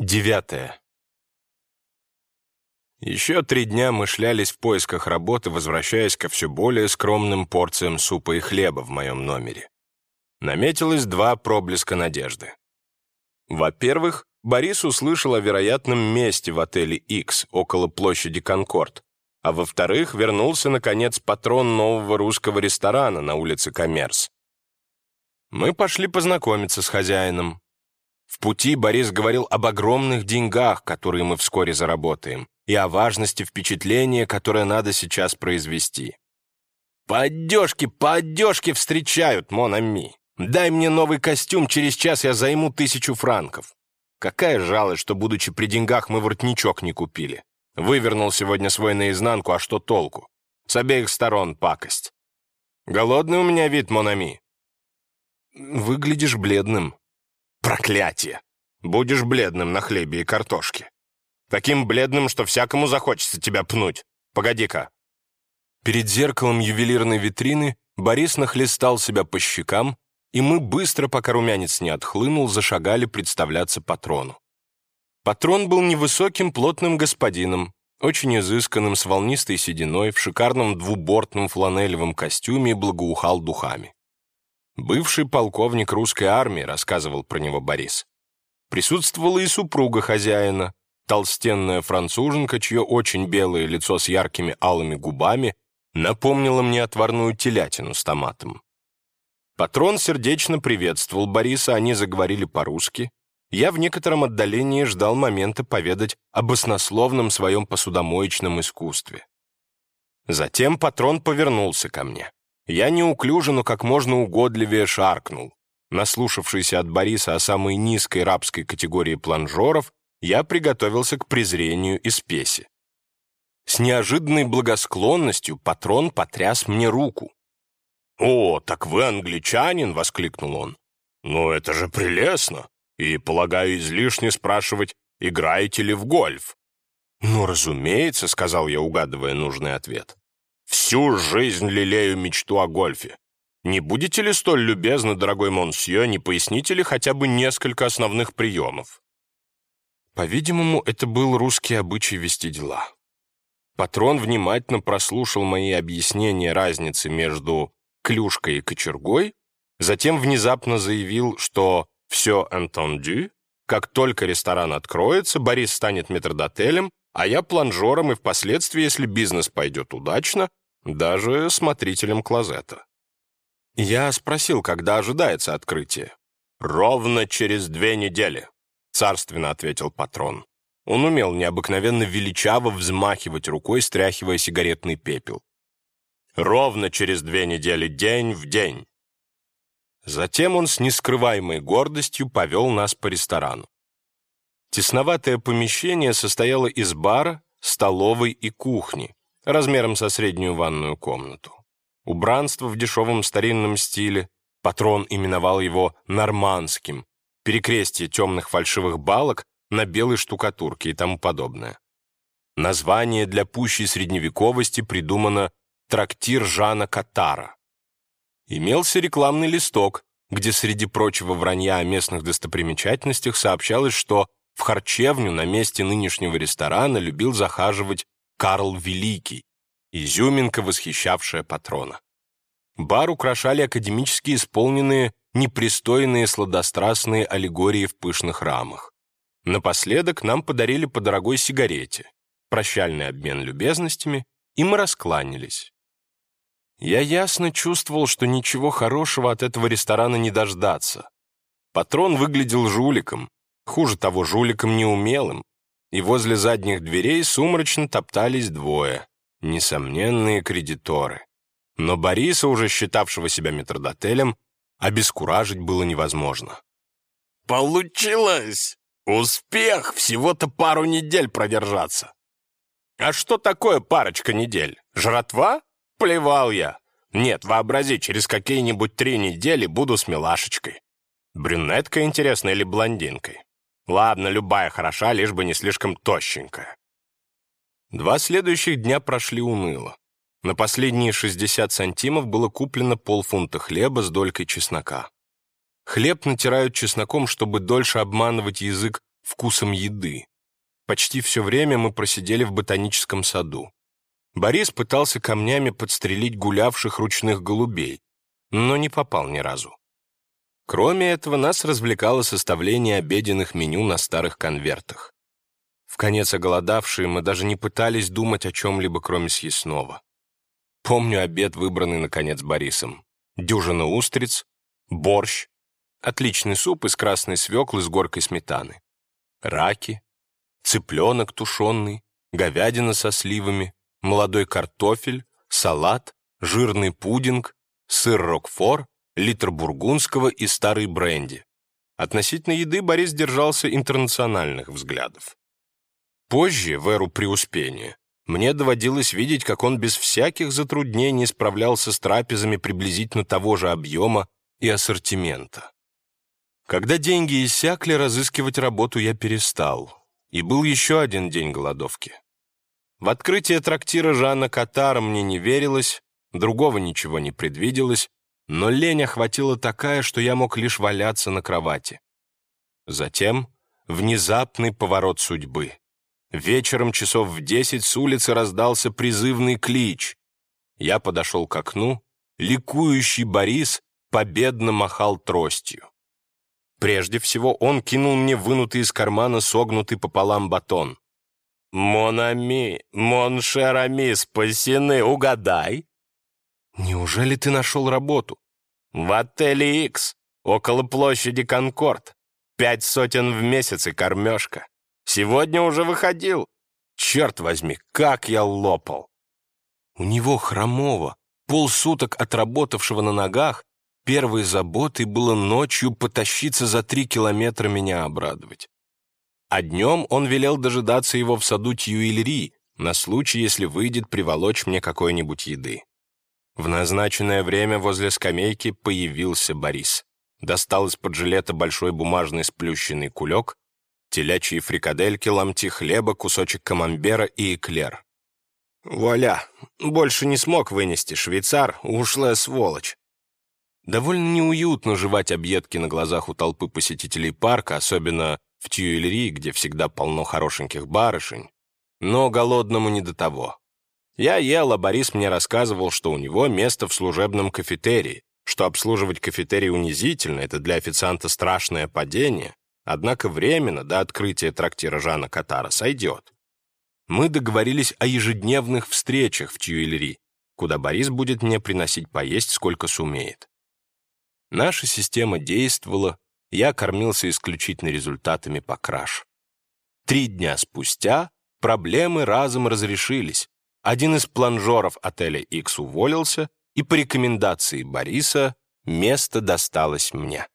Девятое. Еще три дня мы шлялись в поисках работы, возвращаясь ко все более скромным порциям супа и хлеба в моем номере. Наметилось два проблеска надежды. Во-первых, Борис услышал о вероятном месте в отеле X около площади Конкорд, а во-вторых, вернулся, наконец, патрон нового русского ресторана на улице Коммерс. Мы пошли познакомиться с хозяином, в пути Борис говорил об огромных деньгах, которые мы вскоре заработаем, и о важности впечатления, которое надо сейчас произвести. «По одежке, встречают, Монами. Дай мне новый костюм, через час я займу тысячу франков». Какая жалость, что, будучи при деньгах, мы воротничок не купили. Вывернул сегодня свой наизнанку, а что толку? С обеих сторон пакость. Голодный у меня вид, Монами. Выглядишь бледным, Проклятие! Будешь бледным на хлебе и картошке. Таким бледным, что всякому захочется тебя пнуть. Погоди-ка». Перед зеркалом ювелирной витрины Борис нахлестал себя по щекам, и мы быстро, пока румянец не отхлынул, зашагали представляться патрону. Патрон был невысоким, плотным господином, очень изысканным, с волнистой сединой, в шикарном двубортном фланелевом костюме и благоухал духами. Бывший полковник русской армии, рассказывал про него Борис. Присутствовала и супруга хозяина, толстенная француженка, чье очень белое лицо с яркими алыми губами напомнило мне отварную телятину с томатом. Патрон сердечно приветствовал Бориса, они заговорили по-русски. Я в некотором отдалении ждал момента поведать об оснословном своем посудомоечном искусстве. Затем патрон повернулся ко мне. Я неуклюже, но как можно угодливее шаркнул. Наслушавшийся от Бориса о самой низкой рабской категории планжеров, я приготовился к презрению и спеси. С неожиданной благосклонностью патрон потряс мне руку. «О, так вы англичанин!» — воскликнул он. «Ну, это же прелестно! И, полагаю, излишне спрашивать, играете ли в гольф?» «Ну, разумеется», — сказал я, угадывая нужный ответ. Всю жизнь лелею мечту о гольфе. Не будете ли столь любезны, дорогой Монсье, не поясните ли хотя бы несколько основных приемов?» По-видимому, это был русский обычай вести дела. Патрон внимательно прослушал мои объяснения разницы между клюшкой и кочергой, затем внезапно заявил, что все entendu, как только ресторан откроется, Борис станет метрдотелем, а я планжером и впоследствии, если бизнес пойдет удачно, даже смотрителем клозета. Я спросил, когда ожидается открытие. «Ровно через две недели», — царственно ответил патрон. Он умел необыкновенно величаво взмахивать рукой, стряхивая сигаретный пепел. «Ровно через две недели, день в день». Затем он с нескрываемой гордостью повел нас по ресторану. Тесноватое помещение состояло из бара, столовой и кухни, размером со среднюю ванную комнату. Убранство в дешевом старинном стиле, патрон именовал его «нормандским», перекрестие темных фальшивых балок на белой штукатурке и тому подобное. Название для пущей средневековости придумано «Трактир Жана Катара». Имелся рекламный листок, где среди прочего вранья о местных достопримечательностях сообщалось, что в харчевню на месте нынешнего ресторана любил захаживать Карл Великий, изюминка, восхищавшая патрона. Бар украшали академически исполненные непристойные сладострастные аллегории в пышных рамах. Напоследок нам подарили по дорогой сигарете, прощальный обмен любезностями, и мы раскланялись. Я ясно чувствовал, что ничего хорошего от этого ресторана не дождаться. Патрон выглядел жуликом, хуже того, жуликом неумелым, и возле задних дверей сумрачно топтались двое, несомненные кредиторы. Но Бориса, уже считавшего себя метрдотелем, обескуражить было невозможно. «Получилось! Успех! Всего-то пару недель продержаться!» «А что такое парочка недель? Жратва? Плевал я! Нет, вообрази, через какие-нибудь три недели буду с милашечкой. Брюнеткой, интересно, или блондинкой? Ладно, любая хороша, лишь бы не слишком тощенькая. Два следующих дня прошли уныло. На последние 60 сантимов было куплено полфунта хлеба с долькой чеснока. Хлеб натирают чесноком, чтобы дольше обманывать язык вкусом еды. Почти все время мы просидели в ботаническом саду. Борис пытался камнями подстрелить гулявших ручных голубей, но не попал ни разу. Кроме этого, нас развлекало составление обеденных меню на старых конвертах. В конец оголодавшие мы даже не пытались думать о чем-либо, кроме съестного. Помню обед, выбранный, наконец, Борисом. Дюжина устриц, борщ, отличный суп из красной свеклы с горкой сметаны, раки, цыпленок тушеный, говядина со сливами, молодой картофель, салат, жирный пудинг, сыр рокфор, литр бургундского и старый бренди. Относительно еды Борис держался интернациональных взглядов. Позже, в эру преуспения, мне доводилось видеть, как он без всяких затруднений справлялся с трапезами приблизительно того же объема и ассортимента. Когда деньги иссякли, разыскивать работу я перестал. И был еще один день голодовки. В открытие трактира Жанна Катара мне не верилось, другого ничего не предвиделось, но лень охватила такая, что я мог лишь валяться на кровати. Затем внезапный поворот судьбы. Вечером часов в десять с улицы раздался призывный клич. Я подошел к окну, ликующий Борис победно махал тростью. Прежде всего он кинул мне вынутый из кармана согнутый пополам батон. «Монами, моншерами спасены, угадай!» «Неужели ты нашел работу?» «В отеле Икс, около площади Конкорд. Пять сотен в месяц и кормежка. Сегодня уже выходил. Черт возьми, как я лопал!» У него хромого, полсуток отработавшего на ногах, первой заботой было ночью потащиться за три километра меня обрадовать. А днем он велел дожидаться его в саду Тьюильри на случай, если выйдет приволочь мне какой-нибудь еды. В назначенное время возле скамейки появился Борис. Достал из-под жилета большой бумажный сплющенный кулек, телячьи фрикадельки, ломти хлеба, кусочек камамбера и эклер. «Вуаля! Больше не смог вынести, швейцар, ушлая сволочь!» Довольно неуютно жевать объедки на глазах у толпы посетителей парка, особенно в Тьюэльри, где всегда полно хорошеньких барышень. Но голодному не до того. Я ел, а Борис мне рассказывал, что у него место в служебном кафетерии, что обслуживать кафетерий унизительно, это для официанта страшное падение, однако временно, до открытия трактира Жана Катара, сойдет. Мы договорились о ежедневных встречах в Тьюэльри, куда Борис будет мне приносить поесть, сколько сумеет. Наша система действовала, я кормился исключительно результатами по краш. Три дня спустя проблемы разом разрешились. Один из планжеров отеля X уволился, и по рекомендации Бориса место досталось мне.